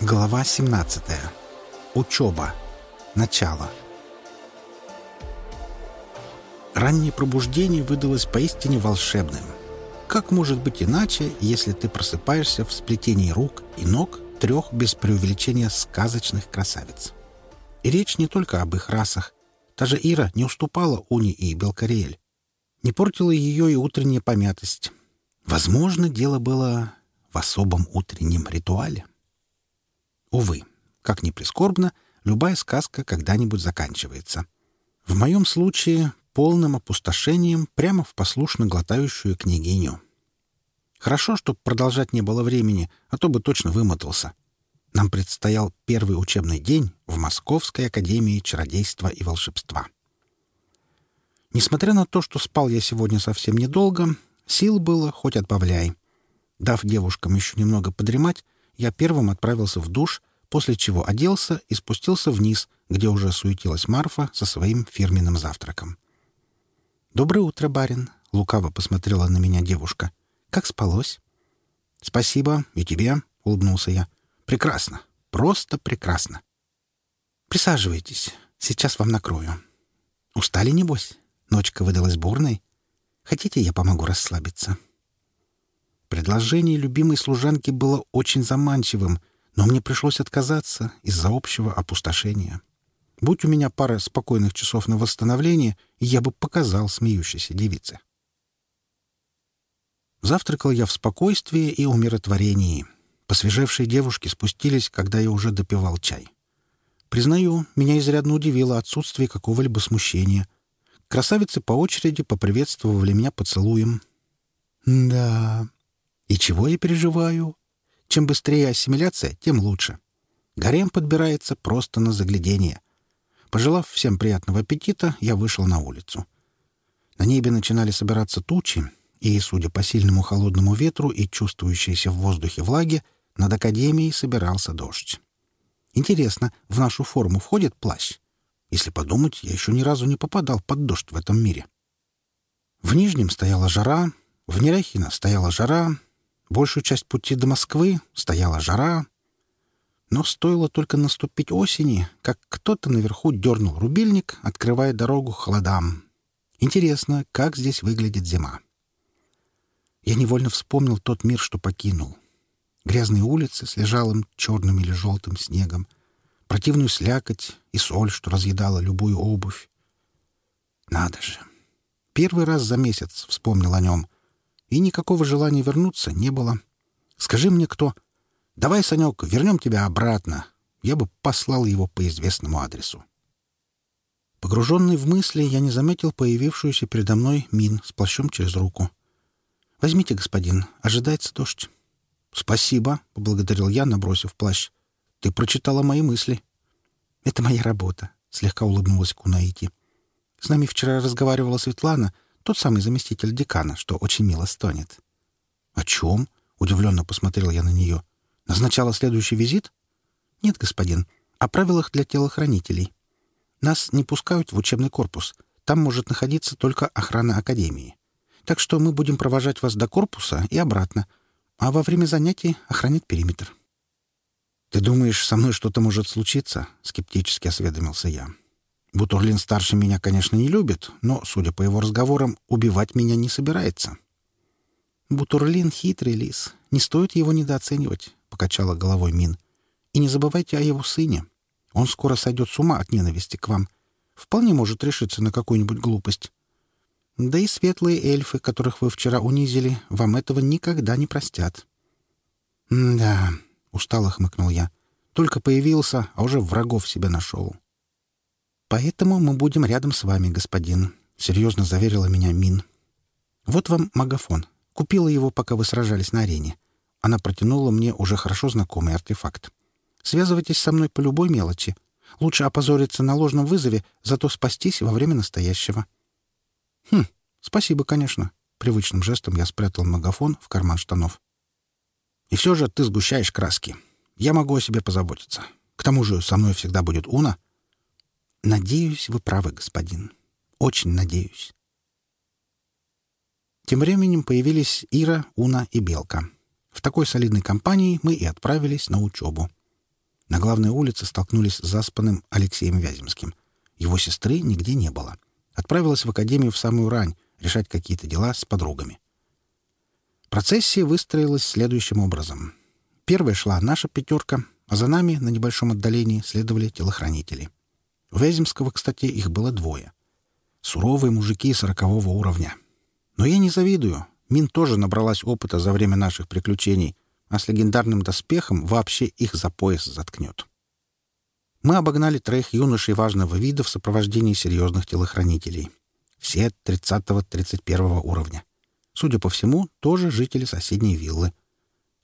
Глава 17. Учеба. Начало. Раннее пробуждение выдалось поистине волшебным. Как может быть иначе, если ты просыпаешься в сплетении рук и ног трех без преувеличения сказочных красавиц? И речь не только об их расах. Та же Ира не уступала Уни и Белкариэль. Не портила ее и утренняя помятость. Возможно, дело было в особом утреннем ритуале. Увы, как ни прискорбно, любая сказка когда-нибудь заканчивается. В моем случае полным опустошением прямо в послушно глотающую княгиню. Хорошо, что продолжать не было времени, а то бы точно вымотался. Нам предстоял первый учебный день в Московской академии чародейства и волшебства. Несмотря на то, что спал я сегодня совсем недолго, сил было хоть отбавляй. Дав девушкам еще немного подремать, я первым отправился в душ, после чего оделся и спустился вниз, где уже суетилась Марфа со своим фирменным завтраком. «Доброе утро, барин!» — лукаво посмотрела на меня девушка. «Как спалось?» «Спасибо, и тебе!» — улыбнулся я. «Прекрасно! Просто прекрасно!» «Присаживайтесь, сейчас вам накрою». «Устали, небось? Ночка выдалась бурной. Хотите, я помогу расслабиться?» Предложение любимой служанки было очень заманчивым — но мне пришлось отказаться из-за общего опустошения. Будь у меня пара спокойных часов на восстановление, я бы показал смеющейся девице. Завтракал я в спокойствии и умиротворении. Посвежевшие девушки спустились, когда я уже допивал чай. Признаю, меня изрядно удивило отсутствие какого-либо смущения. Красавицы по очереди поприветствовали меня поцелуем. Да, и чего я переживаю? Чем быстрее ассимиляция, тем лучше. Гарем подбирается просто на заглядение. Пожелав всем приятного аппетита, я вышел на улицу. На небе начинали собираться тучи, и, судя по сильному холодному ветру и чувствующейся в воздухе влаге, над Академией собирался дождь. Интересно, в нашу форму входит плащ? Если подумать, я еще ни разу не попадал под дождь в этом мире. В Нижнем стояла жара, в Нерехино стояла жара, Большую часть пути до Москвы стояла жара. Но стоило только наступить осени, как кто-то наверху дернул рубильник, открывая дорогу холодам. Интересно, как здесь выглядит зима. Я невольно вспомнил тот мир, что покинул. Грязные улицы с лежалым черным или желтым снегом, противную слякоть и соль, что разъедала любую обувь. Надо же! Первый раз за месяц вспомнил о нем — и никакого желания вернуться не было. Скажи мне, кто? Давай, Санек, вернем тебя обратно. Я бы послал его по известному адресу. Погруженный в мысли, я не заметил появившуюся передо мной мин с плащом через руку. «Возьмите, господин, ожидается дождь». «Спасибо», — поблагодарил я, набросив плащ. «Ты прочитала мои мысли». «Это моя работа», — слегка улыбнулась Кунаити. «С нами вчера разговаривала Светлана тот самый заместитель декана, что очень мило стонет. А «О чем?» — удивленно посмотрел я на нее. «Назначала следующий визит?» «Нет, господин. О правилах для телохранителей. Нас не пускают в учебный корпус. Там может находиться только охрана академии. Так что мы будем провожать вас до корпуса и обратно, а во время занятий охранять периметр». «Ты думаешь, со мной что-то может случиться?» — скептически осведомился я. Бутурлин старше меня, конечно, не любит, но, судя по его разговорам, убивать меня не собирается. Бутурлин хитрый лис. Не стоит его недооценивать, покачала головой Мин. И не забывайте о его сыне. Он скоро сойдет с ума от ненависти к вам. Вполне может решиться на какую-нибудь глупость. Да и светлые эльфы, которых вы вчера унизили, вам этого никогда не простят. — Да, — устало хмыкнул я. — Только появился, а уже врагов себе нашел. — Поэтому мы будем рядом с вами, господин», — серьезно заверила меня Мин. «Вот вам магафон. Купила его, пока вы сражались на арене. Она протянула мне уже хорошо знакомый артефакт. Связывайтесь со мной по любой мелочи. Лучше опозориться на ложном вызове, зато спастись во время настоящего». «Хм, спасибо, конечно». Привычным жестом я спрятал магафон в карман штанов. «И все же ты сгущаешь краски. Я могу о себе позаботиться. К тому же со мной всегда будет Уна». Надеюсь, вы правы, господин. Очень надеюсь. Тем временем появились Ира, Уна и Белка. В такой солидной компании мы и отправились на учебу. На главной улице столкнулись с заспанным Алексеем Вяземским. Его сестры нигде не было. Отправилась в академию в самую рань решать какие-то дела с подругами. Процессия выстроилась следующим образом. Первая шла наша пятерка, а за нами на небольшом отдалении следовали телохранители — у Вяземского, кстати, их было двое. Суровые мужики сорокового уровня. Но я не завидую. Мин тоже набралась опыта за время наших приключений, а с легендарным доспехом вообще их за пояс заткнет. Мы обогнали троих юношей важного вида в сопровождении серьезных телохранителей. Все 30-31 уровня. Судя по всему, тоже жители соседней виллы.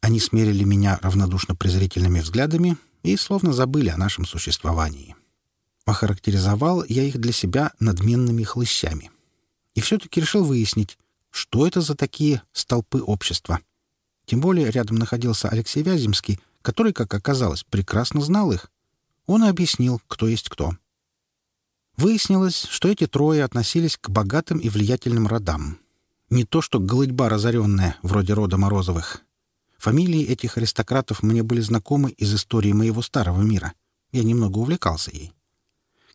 Они смерили меня равнодушно презрительными взглядами и словно забыли о нашем существовании. Охарактеризовал я их для себя надменными хлыщами. И все-таки решил выяснить, что это за такие столпы общества. Тем более рядом находился Алексей Вяземский, который, как оказалось, прекрасно знал их. Он объяснил, кто есть кто. Выяснилось, что эти трое относились к богатым и влиятельным родам. Не то что голыдьба разоренная, вроде рода Морозовых. Фамилии этих аристократов мне были знакомы из истории моего старого мира. Я немного увлекался ей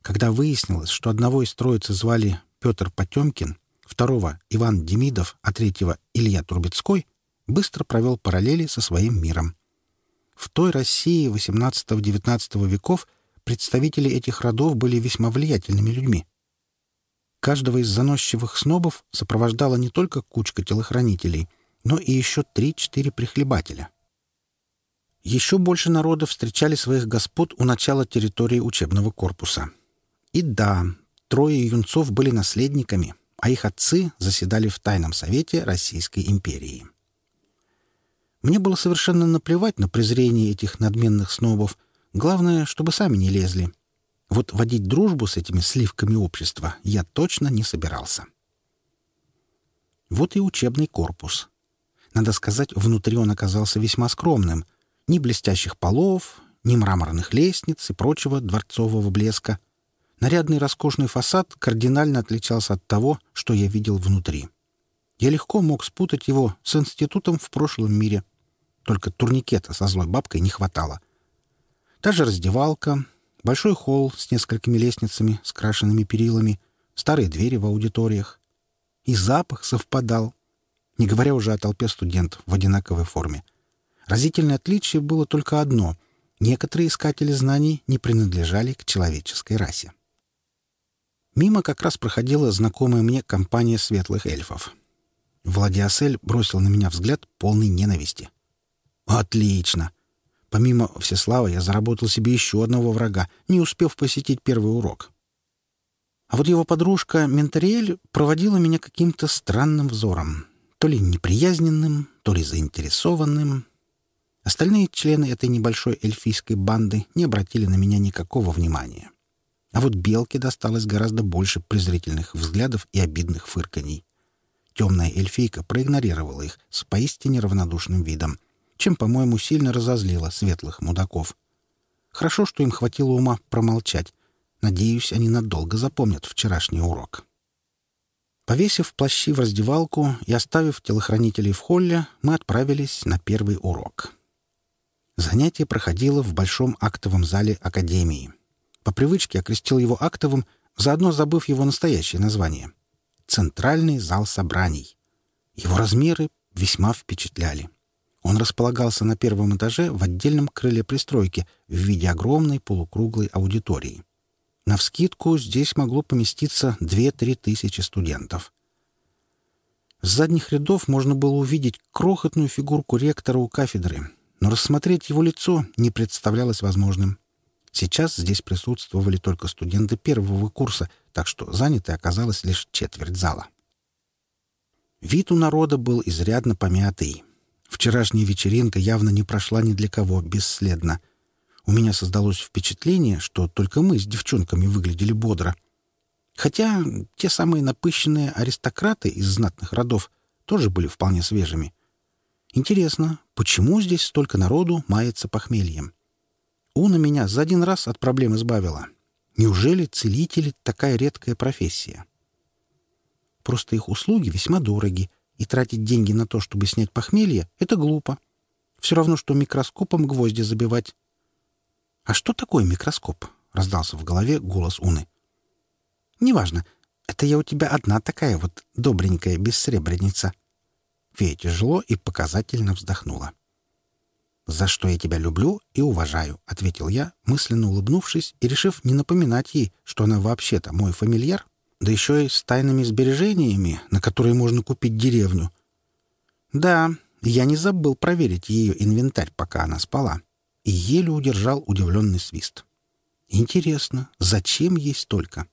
когда выяснилось, что одного из троицы звали Петр Потемкин, второго — Иван Демидов, а третьего — Илья Трубецкой, быстро провел параллели со своим миром. В той России XVIII-XIX веков представители этих родов были весьма влиятельными людьми. Каждого из заносчивых снобов сопровождала не только кучка телохранителей, но и еще 3-4 прихлебателя. Еще больше народов встречали своих господ у начала территории учебного корпуса — и да, трое юнцов были наследниками, а их отцы заседали в Тайном Совете Российской империи. Мне было совершенно наплевать на презрение этих надменных снобов. Главное, чтобы сами не лезли. Вот водить дружбу с этими сливками общества я точно не собирался. Вот и учебный корпус. Надо сказать, внутри он оказался весьма скромным. Ни блестящих полов, ни мраморных лестниц и прочего дворцового блеска — Нарядный роскошный фасад кардинально отличался от того, что я видел внутри. Я легко мог спутать его с институтом в прошлом мире. Только турникета со злой бабкой не хватало. Та же раздевалка, большой холл с несколькими лестницами, с крашенными перилами, старые двери в аудиториях. И запах совпадал, не говоря уже о толпе студентов в одинаковой форме. Разительное отличие было только одно — некоторые искатели знаний не принадлежали к человеческой расе. Мимо как раз проходила знакомая мне компания светлых эльфов. Владиасель бросил на меня взгляд полный ненависти. «Отлично!» Помимо Всеслава я заработал себе еще одного врага, не успев посетить первый урок. А вот его подружка Ментариэль проводила меня каким-то странным взором. То ли неприязненным, то ли заинтересованным. Остальные члены этой небольшой эльфийской банды не обратили на меня никакого внимания. А вот белке досталось гораздо больше презрительных взглядов и обидных фырканий. Темная эльфийка проигнорировала их с поистине равнодушным видом, чем, по-моему, сильно разозлила светлых мудаков. Хорошо, что им хватило ума промолчать. Надеюсь, они надолго запомнят вчерашний урок. Повесив плащи в раздевалку и оставив телохранителей в холле, мы отправились на первый урок. Занятие проходило в большом актовом зале Академии — по привычке окрестил его актовым, заодно забыв его настоящее название — «Центральный зал собраний». Его размеры весьма впечатляли. Он располагался на первом этаже в отдельном крыле пристройки в виде огромной полукруглой аудитории. Навскидку здесь могло поместиться 2-3 тысячи студентов. С задних рядов можно было увидеть крохотную фигурку ректора у кафедры, но рассмотреть его лицо не представлялось возможным. Сейчас здесь присутствовали только студенты первого курса, так что занятой оказалась лишь четверть зала. Вид у народа был изрядно помятый. Вчерашняя вечеринка явно не прошла ни для кого бесследно. У меня создалось впечатление, что только мы с девчонками выглядели бодро. Хотя те самые напыщенные аристократы из знатных родов тоже были вполне свежими. Интересно, почему здесь столько народу мается похмельем? — Уна меня за один раз от проблем избавила. Неужели целители такая редкая профессия? Просто их услуги весьма дороги, и тратить деньги на то, чтобы снять похмелье, это глупо. Все равно, что микроскопом гвозди забивать. «А что такое микроскоп?» — раздался в голове голос Уны. «Неважно. Это я у тебя одна такая вот добренькая бессребреница». Фея тяжело и показательно вздохнула. «За что я тебя люблю и уважаю», — ответил я, мысленно улыбнувшись и решив не напоминать ей, что она вообще-то мой фамильяр, да еще и с тайными сбережениями, на которые можно купить деревню. Да, я не забыл проверить ее инвентарь, пока она спала, и еле удержал удивленный свист. Интересно, зачем ей столько?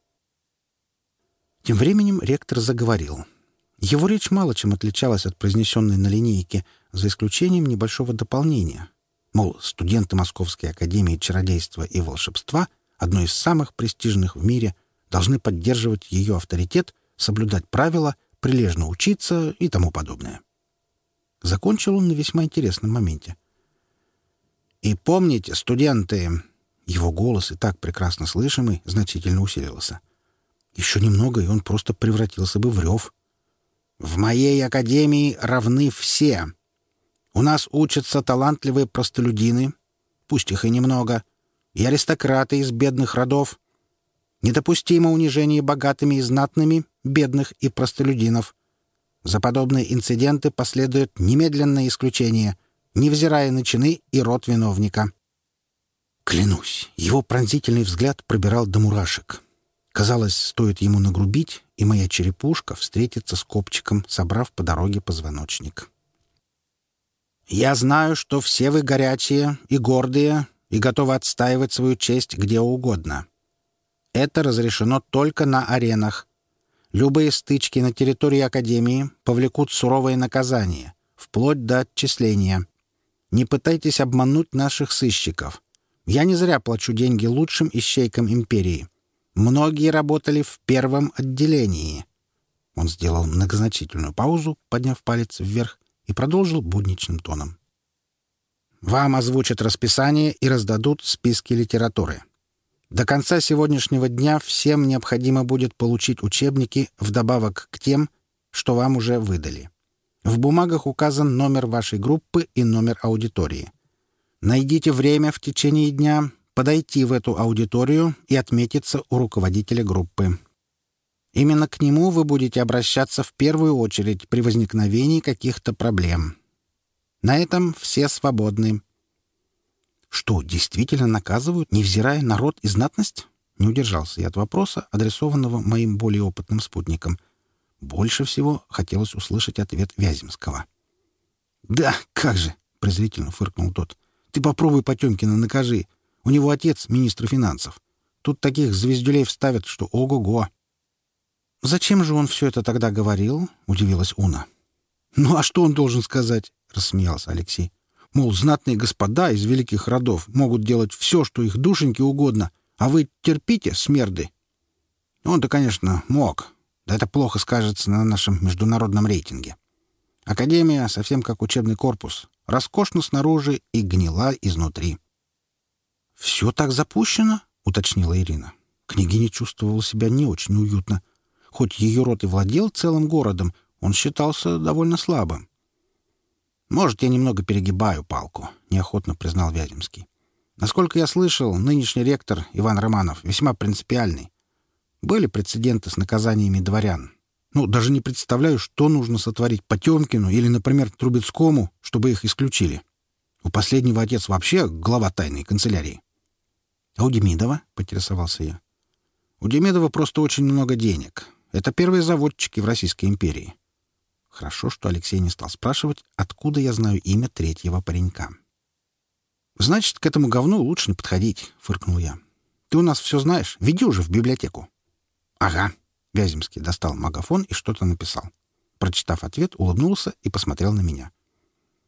Тем временем ректор заговорил — его речь мало чем отличалась от произнесенной на линейке, за исключением небольшого дополнения. Мол, студенты Московской академии чародейства и волшебства, одной из самых престижных в мире, должны поддерживать ее авторитет, соблюдать правила, прилежно учиться и тому подобное. Закончил он на весьма интересном моменте. «И помните, студенты...» Его голос, и так прекрасно слышимый, значительно усилился. Еще немного, и он просто превратился бы в рев — в моей академии равны все. У нас учатся талантливые простолюдины, пусть их и немного, и аристократы из бедных родов. Недопустимо унижение богатыми и знатными, бедных и простолюдинов. За подобные инциденты последует немедленное исключение, невзирая на чины и род виновника. Клянусь, его пронзительный взгляд пробирал до мурашек. Казалось, стоит ему нагрубить, и моя черепушка встретится с копчиком, собрав по дороге позвоночник. «Я знаю, что все вы горячие и гордые и готовы отстаивать свою честь где угодно. Это разрешено только на аренах. Любые стычки на территории Академии повлекут суровые наказания, вплоть до отчисления. Не пытайтесь обмануть наших сыщиков. Я не зря плачу деньги лучшим ищейкам Империи». Многие работали в первом отделении. Он сделал многозначительную паузу, подняв палец вверх, и продолжил будничным тоном. Вам озвучат расписание и раздадут списки литературы. До конца сегодняшнего дня всем необходимо будет получить учебники вдобавок к тем, что вам уже выдали. В бумагах указан номер вашей группы и номер аудитории. Найдите время в течение дня, подойти в эту аудиторию и отметиться у руководителя группы. Именно к нему вы будете обращаться в первую очередь при возникновении каких-то проблем. На этом все свободны. Что, действительно наказывают, невзирая на род и знатность? Не удержался я от вопроса, адресованного моим более опытным спутникам. Больше всего хотелось услышать ответ Вяземского. «Да, как же!» — презрительно фыркнул тот. «Ты попробуй Потемкина накажи. У него отец — министр финансов. Тут таких звездюлей вставят, что ого-го. «Зачем же он все это тогда говорил?» — удивилась Уна. «Ну а что он должен сказать?» — рассмеялся Алексей. «Мол, знатные господа из великих родов могут делать все, что их душеньке угодно, а вы терпите смерды». Он-то, конечно, мог. Да это плохо скажется на нашем международном рейтинге. Академия совсем как учебный корпус. Роскошна снаружи и гнила изнутри. «Все так запущено?» — уточнила Ирина. Княгиня чувствовала себя не очень уютно. Хоть ее рот и владел целым городом, он считался довольно слабым. «Может, я немного перегибаю палку», — неохотно признал Вяземский. «Насколько я слышал, нынешний ректор Иван Романов весьма принципиальный. Были прецеденты с наказаниями дворян. Ну, даже не представляю, что нужно сотворить Потемкину или, например, Трубецкому, чтобы их исключили. У последнего отец вообще глава тайной канцелярии. А у Демидова? — поинтересовался я. У Демидова просто очень много денег. Это первые заводчики в Российской империи. Хорошо, что Алексей не стал спрашивать, откуда я знаю имя третьего паренька. «Значит, к этому говну лучше не подходить», — фыркнул я. «Ты у нас все знаешь. Веди уже в библиотеку». «Ага». Вяземский достал магафон и что-то написал. Прочитав ответ, улыбнулся и посмотрел на меня.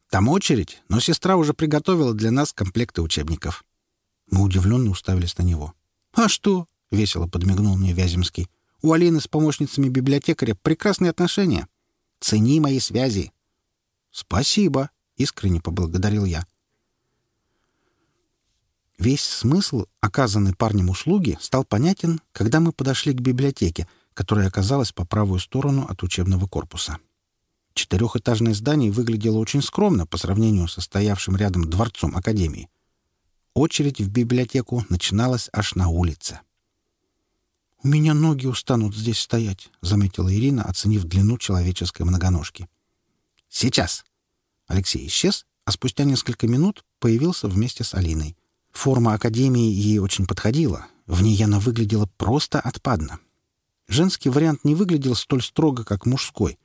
«Там очередь, но сестра уже приготовила для нас комплекты учебников». Мы удивленно уставились на него. «А что?» — весело подмигнул мне Вяземский. «У Алины с помощницами библиотекаря прекрасные отношения. Цени мои связи». «Спасибо», — искренне поблагодарил я. Весь смысл оказанной парнем услуги стал понятен, когда мы подошли к библиотеке, которая оказалась по правую сторону от учебного корпуса. Четырехэтажное здание выглядело очень скромно по сравнению со стоявшим рядом дворцом Академии — Очередь в библиотеку начиналась аж на улице. «У меня ноги устанут здесь стоять», — заметила Ирина, оценив длину человеческой многоножки. «Сейчас!» Алексей исчез, а спустя несколько минут появился вместе с Алиной. Форма академии ей очень подходила. В ней она выглядела просто отпадно. Женский вариант не выглядел столь строго, как мужской.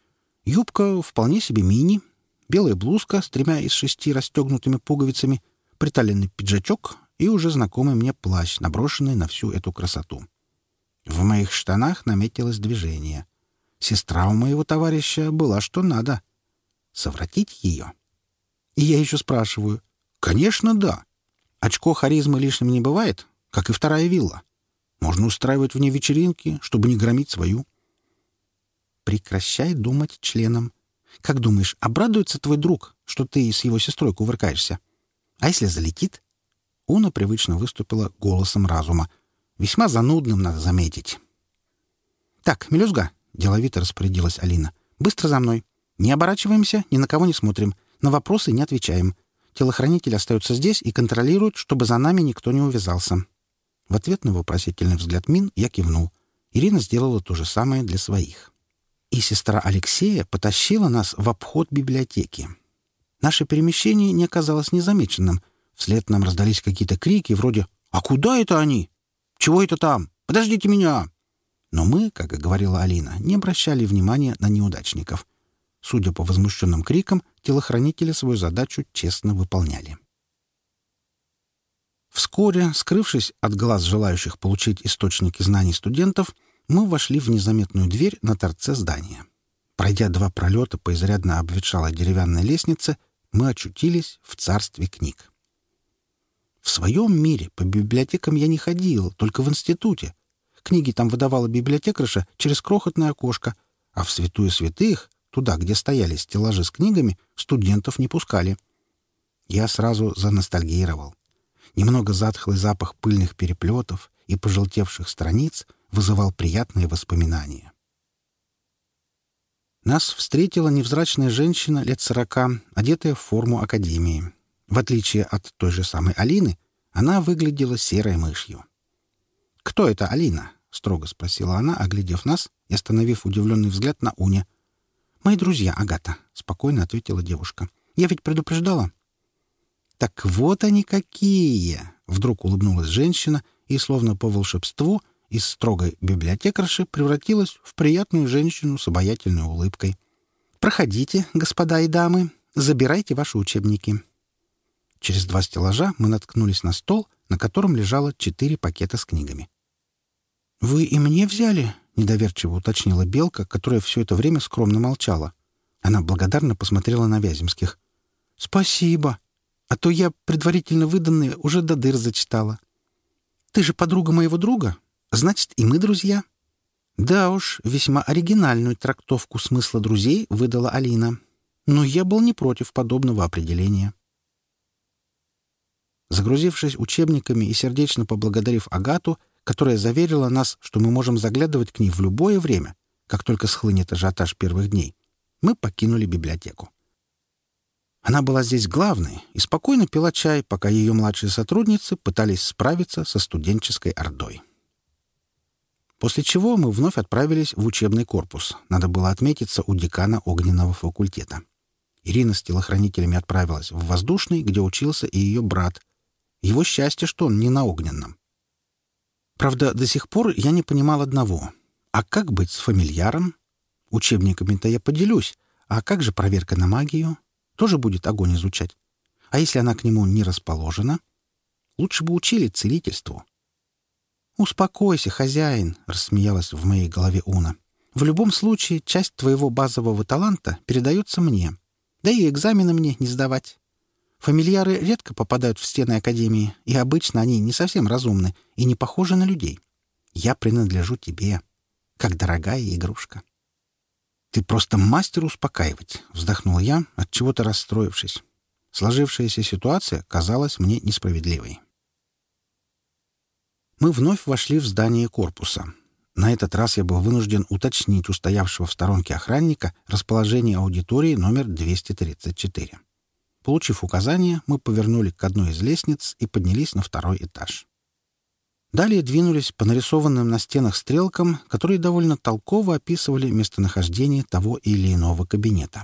Юбка вполне себе мини, белая блузка с тремя из шести расстегнутыми пуговицами — приталенный пиджачок и уже знакомый мне плащ, наброшенный на всю эту красоту. В моих штанах наметилось движение. Сестра у моего товарища была что надо. Совратить ее? И я еще спрашиваю. Конечно, да. Очко харизмы лишним не бывает, как и вторая вилла. Можно устраивать в ней вечеринки, чтобы не громить свою. Прекращай думать членом. Как думаешь, обрадуется твой друг, что ты с его сестрой кувыркаешься? — а если залетит? Уна привычно выступила голосом разума. Весьма занудным, надо заметить. «Так, мелюзга!» — деловито распорядилась Алина. «Быстро за мной. Не оборачиваемся, ни на кого не смотрим. На вопросы не отвечаем. Телохранитель остается здесь и контролирует, чтобы за нами никто не увязался». В ответ на вопросительный взгляд Мин я кивнул. Ирина сделала то же самое для своих. И сестра Алексея потащила нас в обход библиотеки. Наше перемещение не оказалось незамеченным. Вслед нам раздались какие-то крики вроде «А куда это они? Чего это там? Подождите меня!» Но мы, как и говорила Алина, не обращали внимания на неудачников. Судя по возмущенным крикам, телохранители свою задачу честно выполняли. Вскоре, скрывшись от глаз желающих получить источники знаний студентов, мы вошли в незаметную дверь на торце здания. Пройдя два пролета по изрядно обветшалой деревянной лестнице, мы очутились в царстве книг. В своем мире по библиотекам я не ходил, только в институте. Книги там выдавала библиотекарша через крохотное окошко, а в святую святых, туда, где стояли стеллажи с книгами, студентов не пускали. Я сразу заностальгировал. Немного затхлый запах пыльных переплетов и пожелтевших страниц вызывал приятные воспоминания. Нас встретила невзрачная женщина лет сорока, одетая в форму академии. В отличие от той же самой Алины, она выглядела серой мышью. «Кто это Алина?» — строго спросила она, оглядев нас и остановив удивленный взгляд на Уне. «Мои друзья, Агата», — спокойно ответила девушка. «Я ведь предупреждала». «Так вот они какие!» — вдруг улыбнулась женщина и, словно по волшебству, — из строгой библиотекарши превратилась в приятную женщину с обаятельной улыбкой. «Проходите, господа и дамы, забирайте ваши учебники». Через два стеллажа мы наткнулись на стол, на котором лежало четыре пакета с книгами. «Вы и мне взяли?» — недоверчиво уточнила Белка, которая все это время скромно молчала. Она благодарно посмотрела на Вяземских. «Спасибо. А то я предварительно выданные уже до дыр зачитала. Ты же подруга моего друга?» Значит, и мы друзья. Да уж, весьма оригинальную трактовку смысла друзей выдала Алина. Но я был не против подобного определения. Загрузившись учебниками и сердечно поблагодарив Агату, которая заверила нас, что мы можем заглядывать к ней в любое время, как только схлынет ажиотаж первых дней, мы покинули библиотеку. Она была здесь главной и спокойно пила чай, пока ее младшие сотрудницы пытались справиться со студенческой ордой. После чего мы вновь отправились в учебный корпус. Надо было отметиться у декана огненного факультета. Ирина с телохранителями отправилась в воздушный, где учился и ее брат. Его счастье, что он не на огненном. Правда, до сих пор я не понимал одного. А как быть с фамильяром? Учебниками-то я поделюсь. А как же проверка на магию? Тоже будет огонь изучать. А если она к нему не расположена? Лучше бы учили целительству. «Успокойся, хозяин», — рассмеялась в моей голове Уна. «В любом случае, часть твоего базового таланта передается мне. Да и экзамены мне не сдавать. Фамильяры редко попадают в стены Академии, и обычно они не совсем разумны и не похожи на людей. Я принадлежу тебе, как дорогая игрушка». «Ты просто мастер успокаивать», — вздохнул я, от чего то расстроившись. Сложившаяся ситуация казалась мне несправедливой. Мы вновь вошли в здание корпуса. На этот раз я был вынужден уточнить у стоявшего в сторонке охранника расположение аудитории номер 234. Получив указание, мы повернули к одной из лестниц и поднялись на второй этаж. Далее двинулись по нарисованным на стенах стрелкам, которые довольно толково описывали местонахождение того или иного кабинета.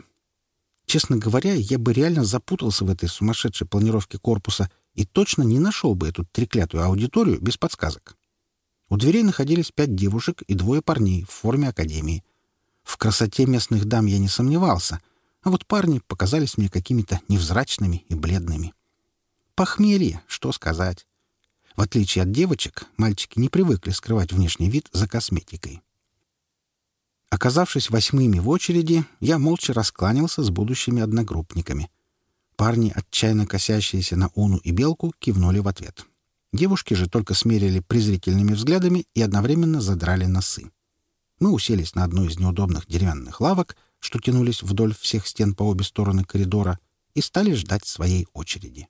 Честно говоря, я бы реально запутался в этой сумасшедшей планировке корпуса — и точно не нашел бы эту треклятую аудиторию без подсказок. У дверей находились пять девушек и двое парней в форме академии. В красоте местных дам я не сомневался, а вот парни показались мне какими-то невзрачными и бледными. Похмелье, что сказать. В отличие от девочек, мальчики не привыкли скрывать внешний вид за косметикой. Оказавшись восьмыми в очереди, я молча раскланялся с будущими одногруппниками — Парни отчаянно косящиеся на Уну и Белку кивнули в ответ. Девушки же только смерили презрительными взглядами и одновременно задрали носы. Мы уселись на одну из неудобных деревянных лавок, что тянулись вдоль всех стен по обе стороны коридора, и стали ждать своей очереди.